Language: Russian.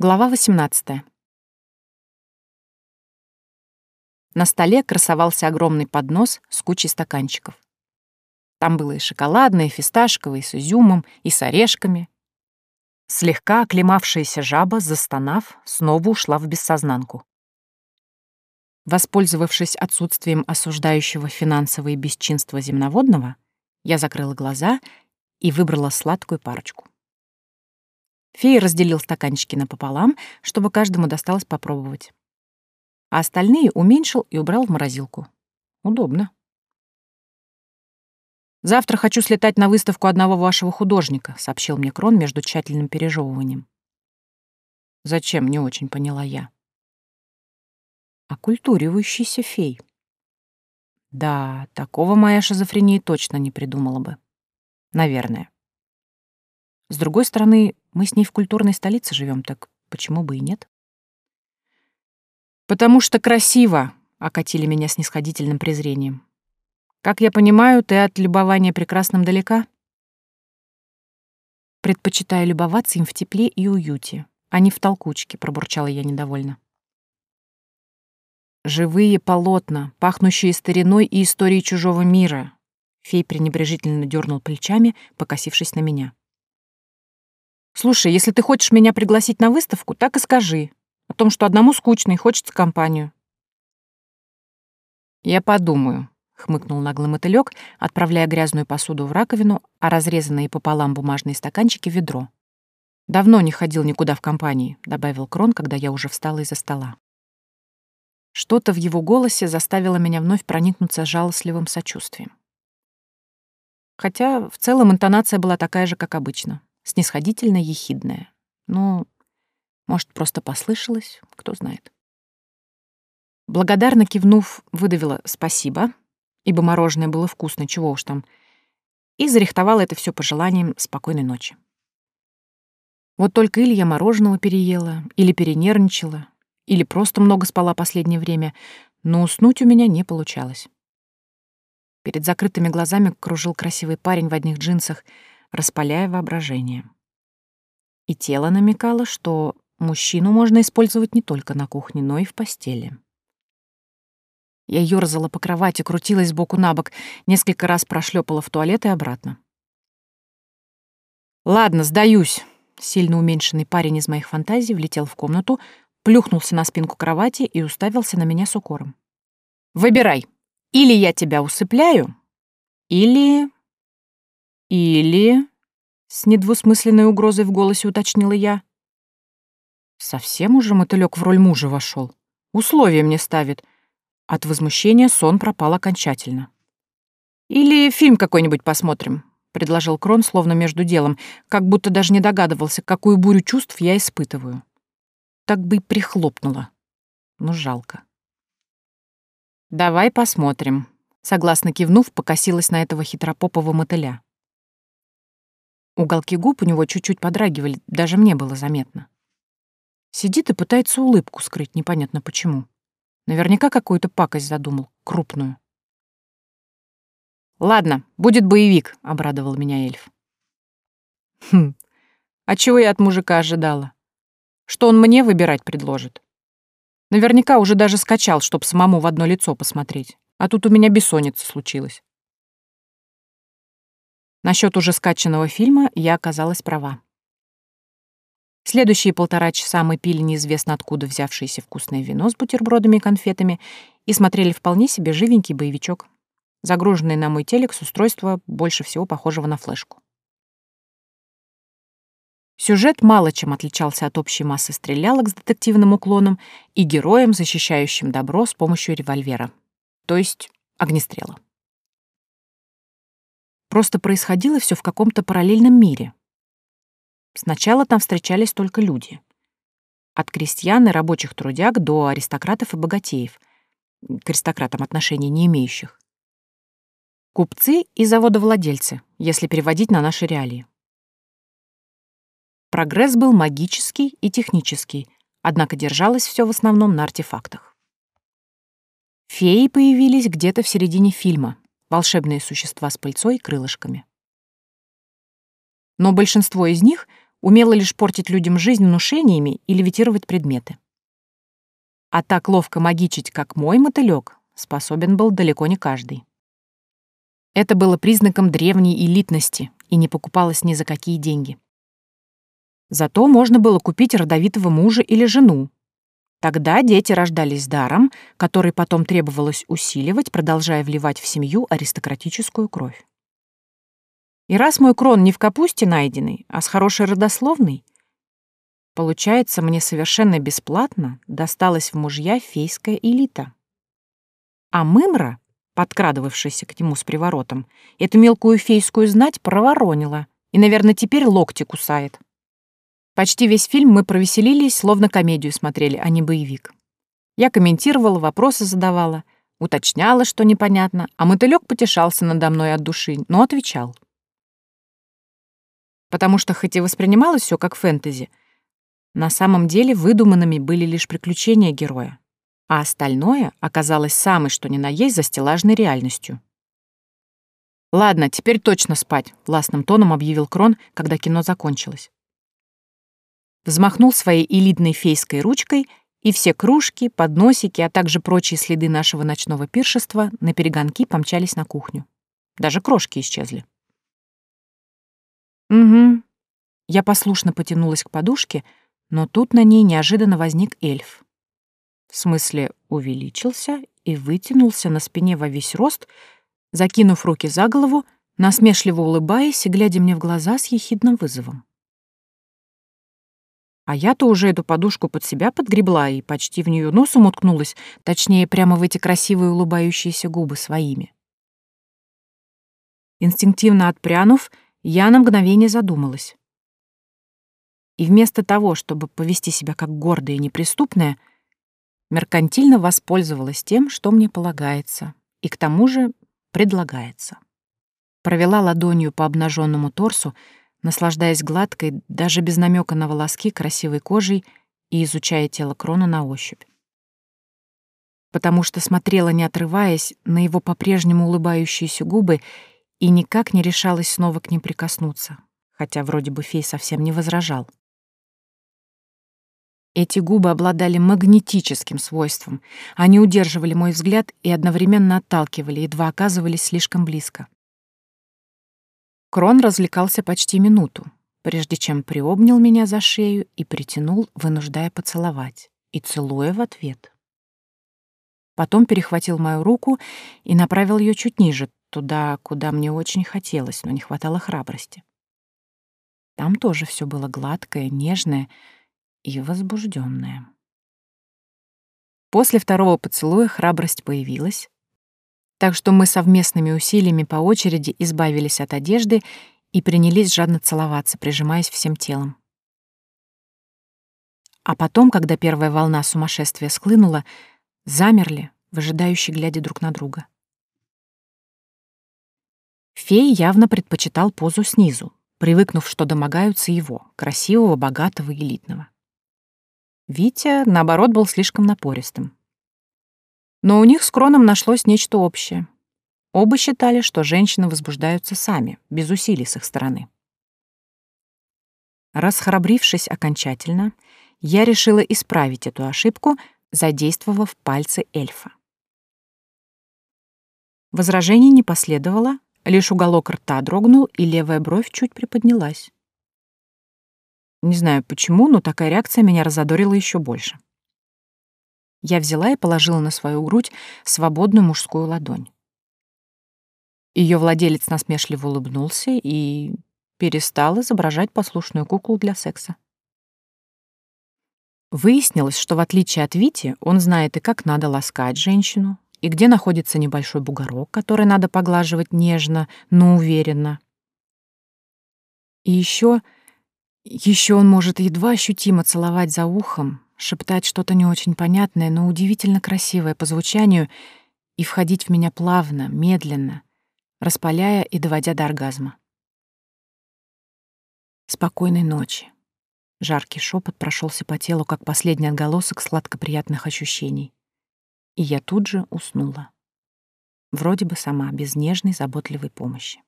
Глава 18. На столе красовался огромный поднос с кучей стаканчиков. Там было и шоколадное, и фисташковое, и с изюмом, и с орешками. Слегка оклемавшаяся жаба, застонав, снова ушла в бессознанку. Воспользовавшись отсутствием осуждающего финансовые бесчинства земноводного, я закрыла глаза и выбрала сладкую парочку. Фея разделил стаканчики напополам, чтобы каждому досталось попробовать. А остальные уменьшил и убрал в морозилку. Удобно. «Завтра хочу слетать на выставку одного вашего художника», — сообщил мне Крон между тщательным пережевыванием. «Зачем?» — не очень поняла я. «Оккультуривающийся фей». Да, такого моя шизофрения точно не придумала бы. Наверное. С другой стороны, мы с ней в культурной столице живем, так почему бы и нет? «Потому что красиво», — окатили меня снисходительным презрением. «Как я понимаю, ты от любования прекрасным далека?» «Предпочитаю любоваться им в тепле и уюте, а не в толкучке», — пробурчала я недовольно. «Живые полотна, пахнущие стариной и историей чужого мира», — фей пренебрежительно дернул плечами, покосившись на меня. Слушай, если ты хочешь меня пригласить на выставку, так и скажи. О том, что одному скучно и хочется компанию. Я подумаю, хмыкнул наглый мотылёк, отправляя грязную посуду в раковину, а разрезанные пополам бумажные стаканчики в ведро. Давно не ходил никуда в компании, добавил Крон, когда я уже встала из-за стола. Что-то в его голосе заставило меня вновь проникнуться жалостливым сочувствием. Хотя в целом интонация была такая же, как обычно снисходительно ехидная. Ну, может, просто послышалось, кто знает. Благодарно кивнув, выдавила «спасибо», ибо мороженое было вкусно, чего уж там, и зарихтовала это все пожеланием спокойной ночи. Вот только или я мороженого переела, или перенервничала, или просто много спала последнее время, но уснуть у меня не получалось. Перед закрытыми глазами кружил красивый парень в одних джинсах — распаляя воображение. И тело намекало, что мужчину можно использовать не только на кухне, но и в постели. Я ёрзала по кровати, крутилась сбоку на бок, несколько раз прошлепала в туалет и обратно. «Ладно, сдаюсь», — сильно уменьшенный парень из моих фантазий влетел в комнату, плюхнулся на спинку кровати и уставился на меня с укором. «Выбирай, или я тебя усыпляю, или «Или...» — с недвусмысленной угрозой в голосе уточнила я. Совсем уже мотылёк в роль мужа вошел. Условия мне ставит. От возмущения сон пропал окончательно. «Или фильм какой-нибудь посмотрим», — предложил Крон, словно между делом, как будто даже не догадывался, какую бурю чувств я испытываю. Так бы и прихлопнула. Ну, жалко. «Давай посмотрим», — согласно кивнув, покосилась на этого хитропопового мотыля. Уголки губ у него чуть-чуть подрагивали, даже мне было заметно. Сидит и пытается улыбку скрыть, непонятно почему. Наверняка какую-то пакость задумал, крупную. «Ладно, будет боевик», — обрадовал меня эльф. «Хм, а чего я от мужика ожидала? Что он мне выбирать предложит? Наверняка уже даже скачал, чтоб самому в одно лицо посмотреть. А тут у меня бессонница случилась. Насчет уже скачанного фильма я оказалась права. Следующие полтора часа мы пили неизвестно откуда взявшееся вкусное вино с бутербродами и конфетами и смотрели вполне себе живенький боевичок, загруженный на мой телек с устройства, больше всего похожего на флешку. Сюжет мало чем отличался от общей массы стрелялок с детективным уклоном и героем, защищающим добро с помощью револьвера, то есть огнестрела. Просто происходило все в каком-то параллельном мире. Сначала там встречались только люди. От крестьян и рабочих трудяг до аристократов и богатеев, к аристократам отношений не имеющих. Купцы и заводовладельцы, если переводить на наши реалии. Прогресс был магический и технический, однако держалось все в основном на артефактах. Феи появились где-то в середине фильма, волшебные существа с пыльцой и крылышками. Но большинство из них умела лишь портить людям жизнь внушениями и левитировать предметы. А так ловко магичить, как мой мотылёк, способен был далеко не каждый. Это было признаком древней элитности и не покупалось ни за какие деньги. Зато можно было купить родовитого мужа или жену. Тогда дети рождались даром, который потом требовалось усиливать, продолжая вливать в семью аристократическую кровь. И раз мой крон не в капусте найденный, а с хорошей родословной, получается, мне совершенно бесплатно досталась в мужья фейская элита. А Мымра, подкрадывавшаяся к нему с приворотом, эту мелкую фейскую знать проворонила и, наверное, теперь локти кусает. Почти весь фильм мы провеселились, словно комедию смотрели, а не боевик. Я комментировала, вопросы задавала, уточняла, что непонятно, а мотылёк потешался надо мной от души, но отвечал потому что хоть и воспринималось все как фэнтези, на самом деле выдуманными были лишь приключения героя, а остальное оказалось самой что ни на есть застилажной реальностью. «Ладно, теперь точно спать», — властным тоном объявил Крон, когда кино закончилось. Взмахнул своей элитной фейской ручкой, и все кружки, подносики, а также прочие следы нашего ночного пиршества на перегонки помчались на кухню. Даже крошки исчезли. «Угу». Я послушно потянулась к подушке, но тут на ней неожиданно возник эльф. В смысле, увеличился и вытянулся на спине во весь рост, закинув руки за голову, насмешливо улыбаясь и глядя мне в глаза с ехидным вызовом. А я-то уже эту подушку под себя подгребла и почти в нее носом уткнулась, точнее, прямо в эти красивые улыбающиеся губы своими. Инстинктивно отпрянув, я на мгновение задумалась. И вместо того, чтобы повести себя как гордая и неприступная, меркантильно воспользовалась тем, что мне полагается, и к тому же предлагается. Провела ладонью по обнаженному торсу, наслаждаясь гладкой, даже без намека на волоски, красивой кожей и изучая тело Крона на ощупь. Потому что смотрела, не отрываясь, на его по-прежнему улыбающиеся губы и никак не решалась снова к ним прикоснуться, хотя вроде бы фей совсем не возражал. Эти губы обладали магнетическим свойством. Они удерживали мой взгляд и одновременно отталкивали, едва оказывались слишком близко. Крон развлекался почти минуту, прежде чем приобнял меня за шею и притянул, вынуждая поцеловать, и целуя в ответ. Потом перехватил мою руку и направил ее чуть ниже, туда, куда мне очень хотелось, но не хватало храбрости. Там тоже все было гладкое, нежное и возбужденное. После второго поцелуя храбрость появилась, так что мы совместными усилиями по очереди избавились от одежды и принялись жадно целоваться, прижимаясь всем телом. А потом, когда первая волна сумасшествия схлынула, замерли, выжидающие глядя друг на друга. Фей явно предпочитал позу снизу, привыкнув, что домогаются его, красивого, богатого, элитного. Витя, наоборот, был слишком напористым. Но у них с Кроном нашлось нечто общее. Оба считали, что женщины возбуждаются сами, без усилий с их стороны. Расхрабрившись окончательно, я решила исправить эту ошибку, задействовав пальцы эльфа. Возражений не последовало, Лишь уголок рта дрогнул, и левая бровь чуть приподнялась. Не знаю почему, но такая реакция меня разодорила еще больше. Я взяла и положила на свою грудь свободную мужскую ладонь. Ее владелец насмешливо улыбнулся и перестал изображать послушную куклу для секса. Выяснилось, что в отличие от Вити, он знает и как надо ласкать женщину, и где находится небольшой бугорок, который надо поглаживать нежно, но уверенно. И еще, еще он может едва ощутимо целовать за ухом, шептать что-то не очень понятное, но удивительно красивое по звучанию и входить в меня плавно, медленно, распаляя и доводя до оргазма. Спокойной ночи. Жаркий шепот прошелся по телу, как последний отголосок сладкоприятных ощущений и я тут же уснула. Вроде бы сама, без нежной, заботливой помощи.